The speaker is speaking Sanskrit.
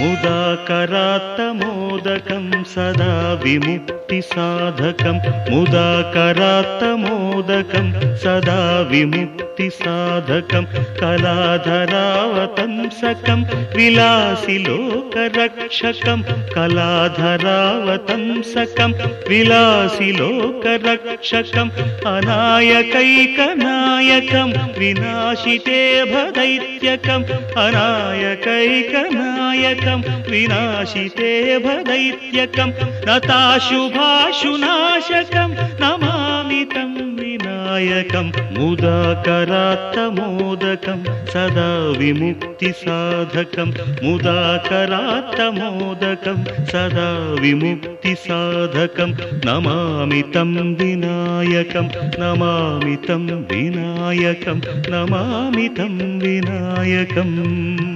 मुदा करात्तमोदकं सदा विमुक्त। विमुक्तिसाधकं मुदाकरात्तमोदकं सदा विमुक्तिसाधकं कलाधरावतंसकं विलासि लोकरक्षकं कलाधरावतंसकं विलासि लोकरक्षकम् अनायकैकनायकं विनाशिते भदैत्यकम् अनायकैकनायकं विनाशिते भदैत्यकं नताशुभाशुनाशकं नमामि तं विनायकं मुदाकरात्तमोदकं सदा विमुक्तिसाधकं मुदाकरात्तमोदकं सदा विमुक्तिसाधकं नमामि तं विनायकं नमामि तं विनायकं नमामि तं विनायकम्